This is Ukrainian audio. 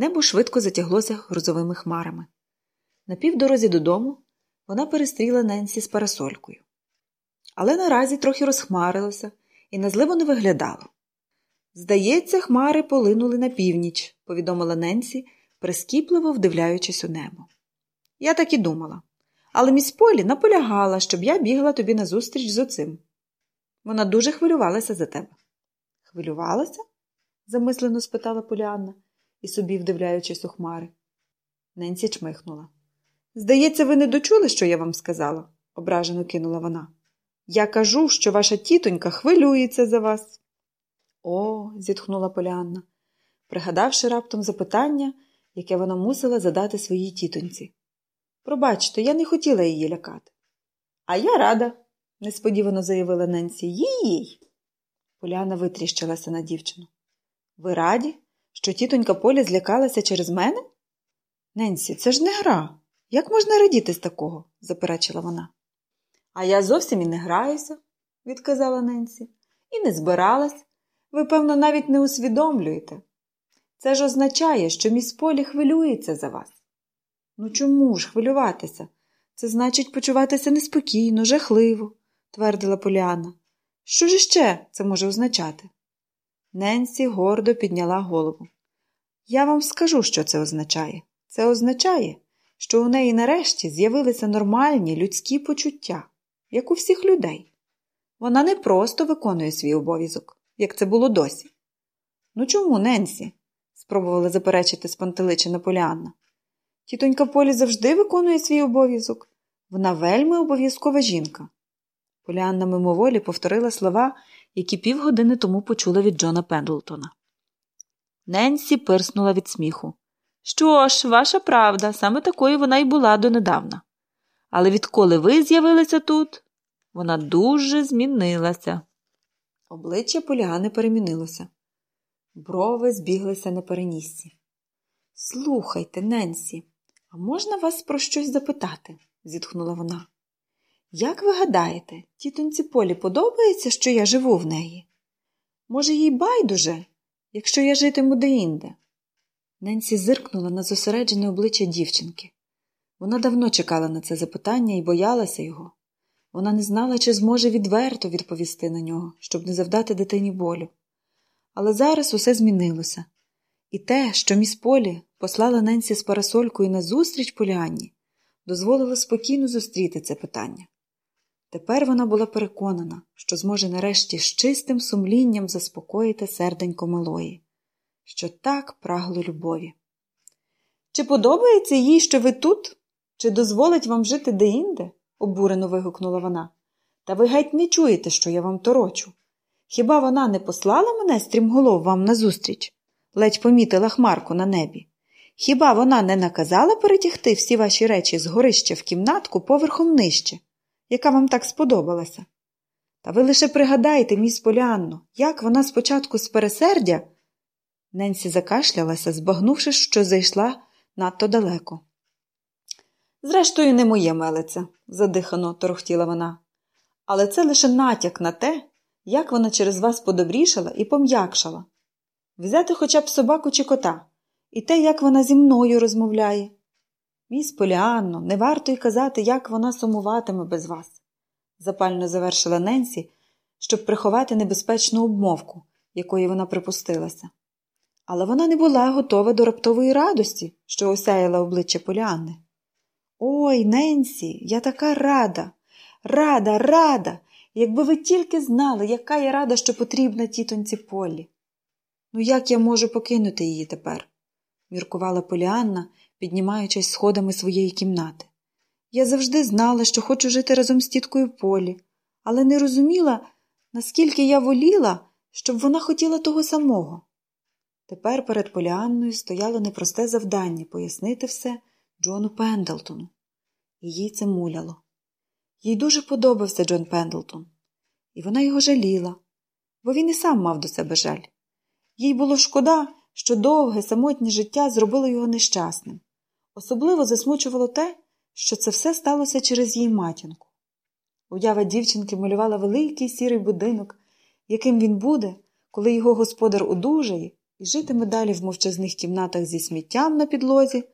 Небо швидко затяглося грозовими хмарами. На півдорозі додому вона перестріла Ненсі з парасолькою. Але наразі трохи розхмарилося і назливо не виглядало. Здається, хмари полинули на північ, повідомила Ненсі, прискіпливо вдивляючись у небо. Я так і думала. Але міс Полі наполягала, щоб я бігла тобі назустріч з оцим. Вона дуже хвилювалася за тебе. Хвилювалася? замислено спитала Поліанна і собі вдивляючись у хмари. Ненсі чмихнула. Здається, ви не дочули, що я вам сказала, ображено кинула вона. Я кажу, що ваша тітонька хвилюється за вас. О, зітхнула Поліанна, пригадавши раптом запитання, яке вона мусила задати своїй тітоньці. Пробачте, я не хотіла її лякати. А я рада, несподівано заявила Ненсі. Їй. Поляна витріщилася на дівчину. Ви раді, що тітонька Поля злякалася через мене? Ненсі, це ж не гра. Як можна радіти з такого? заперечила вона. А я зовсім і не граюся, відказала Ненсі, і не збиралась. Ви, певно, навіть не усвідомлюєте. Це ж означає, що міс Полі хвилюється за вас. Ну чому ж хвилюватися? Це значить почуватися неспокійно, жахливо, твердила Поліана. Що ж іще це може означати? Ненсі гордо підняла голову. Я вам скажу, що це означає. Це означає, що у неї нарешті з'явилися нормальні людські почуття, як у всіх людей. Вона не просто виконує свій обов'язок, як це було досі. Ну чому, Ненсі? спробувала заперечити спантеличена Поліанна. Тітонька Полі завжди виконує свій обов'язок. Вона вельми обов'язкова жінка. Поліанна мимоволі повторила слова, які півгодини тому почула від Джона Пендлтона. Ненсі пирснула від сміху. Що ж, ваша правда, саме такою вона й була донедавна. Але відколи ви з'явилися тут, вона дуже змінилася. Обличчя Поліани перемінилося. Брови збіглися на перенісці. Слухайте, Ненсі, а можна вас про щось запитати? зітхнула вона. Як ви гадаєте, тітоньці Полі подобається, що я живу в неї? Може, їй байдуже, якщо я житиму деінде? Ненсі зиркнула на зосереджене обличчя дівчинки. Вона давно чекала на це запитання і боялася його. Вона не знала, чи зможе відверто відповісти на нього, щоб не завдати дитині болю. Але зараз усе змінилося. І те, що міс Полі послала Ненсі з парасолькою на зустріч Поліанні, дозволило спокійно зустріти це питання. Тепер вона була переконана, що зможе нарешті з чистим сумлінням заспокоїти серденько малої, що так прагло любові. Чи подобається їй, що ви тут? Чи дозволить вам жити деінде? обурено вигукнула вона. Та ви геть не чуєте, що я вам торочу. Хіба вона не послала мене стрімголов вам назустріч? ледь помітила хмарку на небі. Хіба вона не наказала перетягти всі ваші речі з горища в кімнатку поверхом нижче, яка вам так сподобалася? Та ви лише пригадайте, міс Поліанно, як вона спочатку з пересердя. Ненсі закашлялася, збагнувши, що зайшла надто далеко. Зрештою, не моє мелице, задихано торохтіла вона. Але це лише натяк на те, як вона через вас подобрішала і пом'якшала. Взяти хоча б собаку чи кота, і те, як вона зі мною розмовляє. Міс Поліанно, не варто й казати, як вона сумуватиме без вас, запально завершила Ненсі, щоб приховати небезпечну обмовку, якої вона припустилася. Але вона не була готова до раптової радості, що осяяла обличчя Поліанни. Ой, Ненсі, я така рада, рада, рада, якби ви тільки знали, яка я рада, що потрібна тітоньці Полі. Ну, як я можу покинути її тепер? Міркувала Поліанна, піднімаючись сходами своєї кімнати. Я завжди знала, що хочу жити разом з тіткою Полі, але не розуміла, наскільки я воліла, щоб вона хотіла того самого. Тепер перед Поліанною стояло непросте завдання пояснити все Джону Пендлтону. І їй це муляло. Їй дуже подобався Джон Пендлтон, і вона його жаліла, бо він і сам мав до себе жаль. Їй було шкода, що довге самотнє життя зробило його нещасним. Особливо засмучувало те, що це все сталося через її матінку. Уява дівчинки малювала великий сірий будинок, яким він буде, коли його господар одужає і житиме далі в мовчазних кімнатах зі сміттям на підлозі